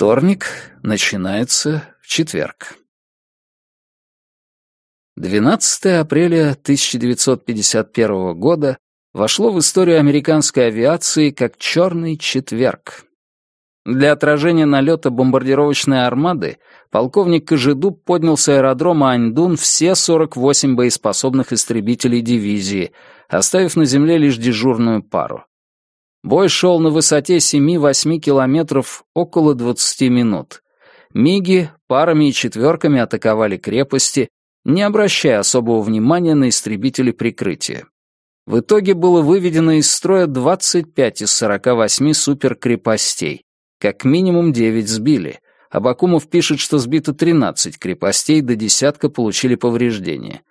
Вторник начинается в четверг. 12 апреля 1951 года вошло в историю американской авиации как «Черный четверг». Для отражения налета бомбардировочной армады полковник Кожедуб поднял с аэродрома Аньдун все 48 боеспособных истребителей дивизии, оставив на земле лишь дежурную пару. Бой шел на высоте 7-8 километров около 20 минут. Миги парами и четверками атаковали крепости, не обращая особого внимания на истребители прикрытия. В итоге было выведено из строя 25 из 48 суперкрепостей. Как минимум 9 сбили. Абакумов пишет, что сбито 13 крепостей, до десятка получили повреждения.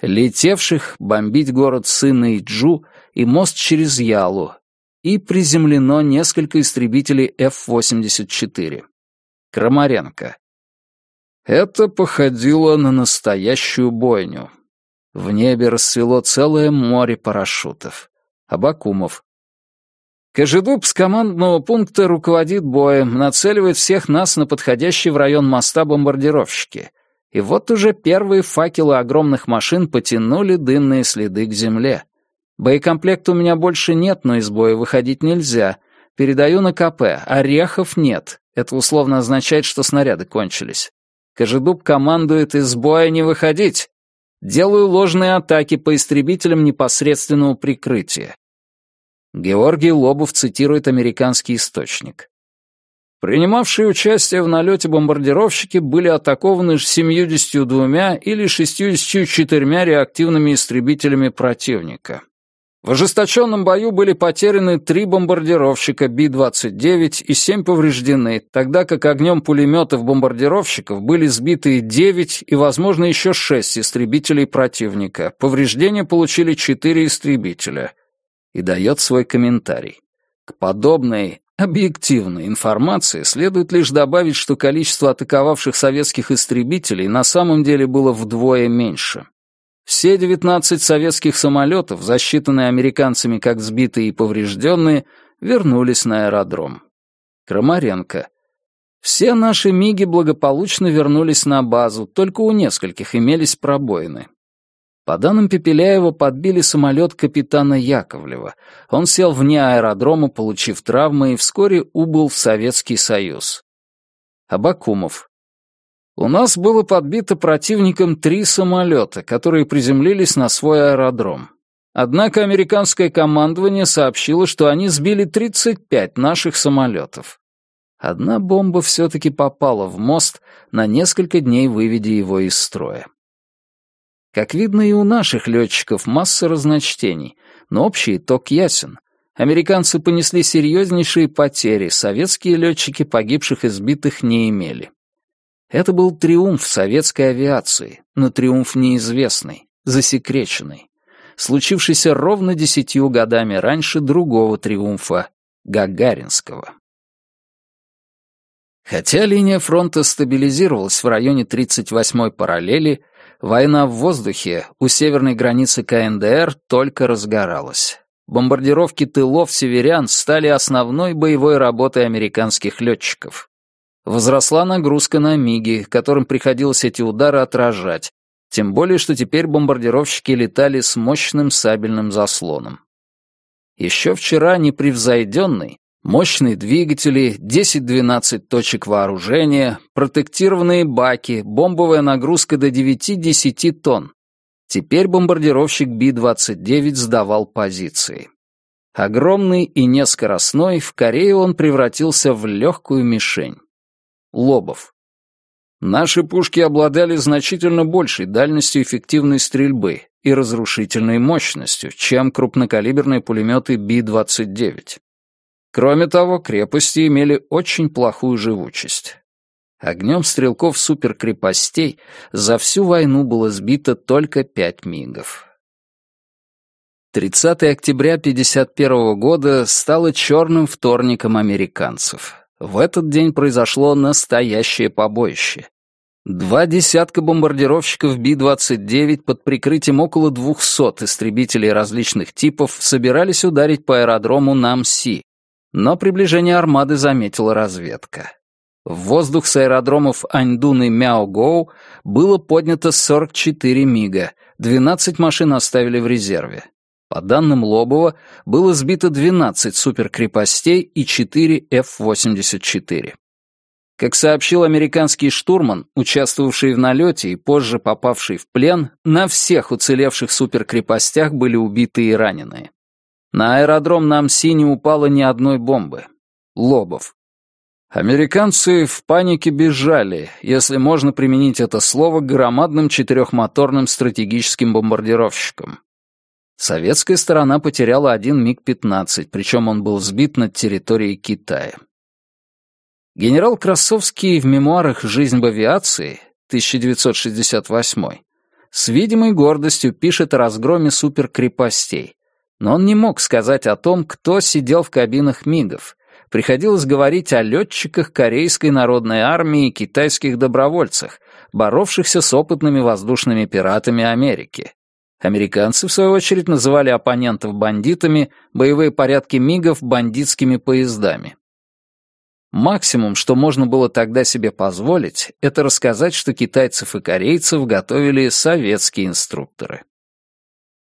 Летевших бомбить город сына Иджу и мост через Ялу, и приземлено несколько истребителей F-84. Крамаренко. Это походило на настоящую бойню. В небе расцвело целое море парашютов. Абакумов. Кожедуб с командного пункта руководит боем, нацеливает всех нас на подходящий в район моста бомбардировщики. И вот уже первые факелы огромных машин потянули дымные следы к земле. Боекомплекта у меня больше нет, но из боя выходить нельзя. Передаю на КП. Орехов нет. Это условно означает, что снаряды кончились. Кожедуб командует из боя не выходить. Делаю ложные атаки по истребителям непосредственного прикрытия. Георгий Лобов цитирует американский источник. Принимавшие участие в налете бомбардировщики были атакованы 72 или 64 реактивными истребителями противника. В ожесточенном бою были потеряны три бомбардировщика Би-29 и семь повреждены, тогда как огнем пулеметов бомбардировщиков были сбиты девять и, возможно, еще шесть истребителей противника. Повреждения получили четыре истребителя. И дает свой комментарий. К подобной объективной информации следует лишь добавить, что количество атаковавших советских истребителей на самом деле было вдвое меньше. Все 19 советских самолетов, засчитанные американцами как сбитые и поврежденные, вернулись на аэродром. Крамаренко. Все наши МИГи благополучно вернулись на базу, только у нескольких имелись пробоины. По данным Пепеляева, подбили самолет капитана Яковлева. Он сел вне аэродрома, получив травмы, и вскоре убыл в Советский Союз. Абакумов. У нас было подбито противником три самолета, которые приземлились на свой аэродром. Однако американское командование сообщило, что они сбили 35 наших самолетов. Одна бомба все-таки попала в мост, на несколько дней выведя его из строя. Как видно, и у наших летчиков масса разночтений, но общий итог ясен. Американцы понесли серьезнейшие потери, советские летчики погибших и сбитых не имели. Это был триумф советской авиации, но триумф неизвестный, засекреченный, случившийся ровно десятью годами раньше другого триумфа — Гагаринского. Хотя линия фронта стабилизировалась в районе 38-й параллели, война в воздухе у северной границы КНДР только разгоралась. Бомбардировки тылов северян стали основной боевой работой американских летчиков. Возросла нагрузка на МИГи, которым приходилось эти удары отражать, тем более, что теперь бомбардировщики летали с мощным сабельным заслоном. Еще вчера непревзойденный, мощные двигатели, 10-12 точек вооружения, протектированные баки, бомбовая нагрузка до 9-10 тонн. Теперь бомбардировщик Би-29 сдавал позиции. Огромный и нескоростной, в Корее он превратился в легкую мишень. Лобов. Наши пушки обладали значительно большей дальностью эффективной стрельбы и разрушительной мощностью, чем крупнокалиберные пулеметы Би-29. Кроме того, крепости имели очень плохую живучесть. Огнем стрелков суперкрепостей за всю войну было сбито только пять мигов. 30 октября 1951 года стало черным вторником американцев. В этот день произошло настоящее побоище. Два десятка бомбардировщиков Би-29 под прикрытием около 200 истребителей различных типов собирались ударить по аэродрому Намси, но приближение армады заметила разведка. В воздух с аэродромов Аньдун и Мяогоу было поднято 44 МиГа, 12 машин оставили в резерве. По данным Лобова, было сбито 12 суперкрепостей и 4 F-84. Как сообщил американский штурман, участвовавший в налете и позже попавший в плен, на всех уцелевших суперкрепостях были убиты и раненые. На аэродром на Амси не упало ни одной бомбы. Лобов. Американцы в панике бежали, если можно применить это слово к громадным четырехмоторным стратегическим бомбардировщикам. Советская сторона потеряла один МиГ-15, причем он был сбит над территорией Китая. Генерал Красовский в мемуарах «Жизнь в авиации» 1968 с видимой гордостью пишет о разгроме суперкрепостей, но он не мог сказать о том, кто сидел в кабинах МиГов. Приходилось говорить о летчиках Корейской народной армии и китайских добровольцах, боровшихся с опытными воздушными пиратами Америки. Американцы, в свою очередь, называли оппонентов бандитами, боевые порядки МиГов бандитскими поездами. Максимум, что можно было тогда себе позволить, это рассказать, что китайцев и корейцев готовили советские инструкторы.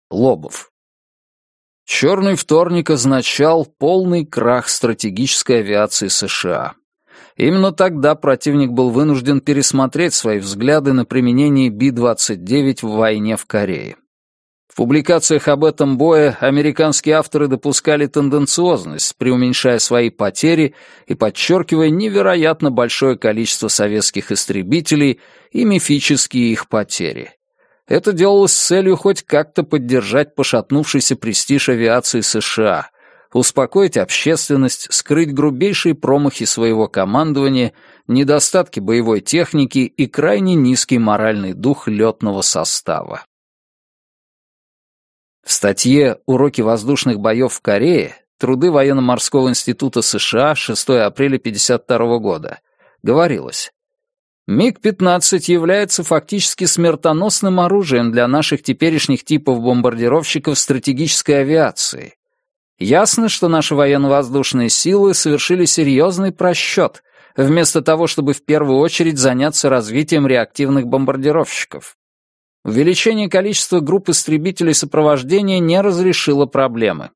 Лобов. Черный вторник означал полный крах стратегической авиации США. Именно тогда противник был вынужден пересмотреть свои взгляды на применение Би-29 в войне в Корее публикациях об этом бое американские авторы допускали тенденциозность, преуменьшая свои потери и подчеркивая невероятно большое количество советских истребителей и мифические их потери. Это делалось с целью хоть как-то поддержать пошатнувшийся престиж авиации США, успокоить общественность, скрыть грубейшие промахи своего командования, недостатки боевой техники и крайне низкий моральный дух летного состава. В статье «Уроки воздушных боев в Корее. Труды Военно-морского института США. 6 апреля 1952 года» говорилось, МиГ-15 является фактически смертоносным оружием для наших теперешних типов бомбардировщиков стратегической авиации. Ясно, что наши военно-воздушные силы совершили серьезный просчет, вместо того, чтобы в первую очередь заняться развитием реактивных бомбардировщиков. Увеличение количества групп истребителей сопровождения не разрешило проблемы.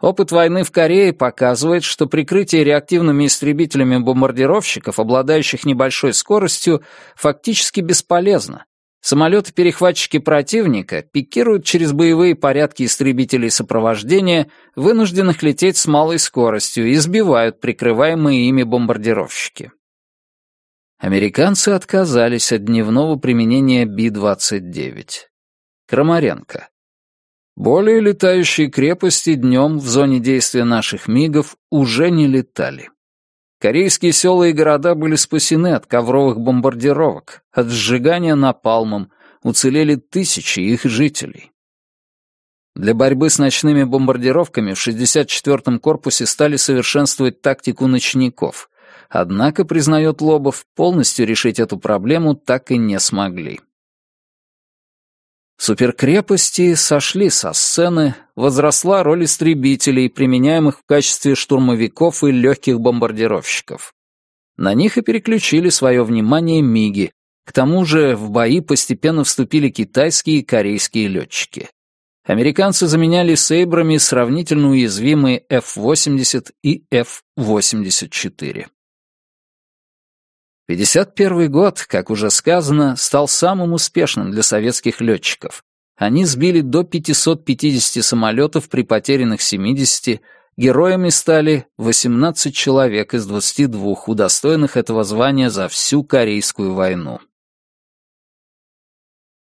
Опыт войны в Корее показывает, что прикрытие реактивными истребителями бомбардировщиков, обладающих небольшой скоростью, фактически бесполезно. Самолеты-перехватчики противника пикируют через боевые порядки истребителей сопровождения, вынужденных лететь с малой скоростью, и сбивают прикрываемые ими бомбардировщики. Американцы отказались от дневного применения Би-29. Крамаренко. Более летающие крепости днем в зоне действия наших МиГов уже не летали. Корейские села и города были спасены от ковровых бомбардировок, от сжигания напалмом, уцелели тысячи их жителей. Для борьбы с ночными бомбардировками в 64-м корпусе стали совершенствовать тактику ночников, Однако, признает Лобов, полностью решить эту проблему так и не смогли. Суперкрепости сошли со сцены, возросла роль истребителей, применяемых в качестве штурмовиков и легких бомбардировщиков. На них и переключили свое внимание МиГи. К тому же в бои постепенно вступили китайские и корейские летчики. Американцы заменяли сейбрами сравнительно уязвимые F-80 и F-84. 51 год, как уже сказано, стал самым успешным для советских летчиков. Они сбили до 550 самолетов при потерянных 70, героями стали 18 человек из 22, удостоенных этого звания за всю Корейскую войну.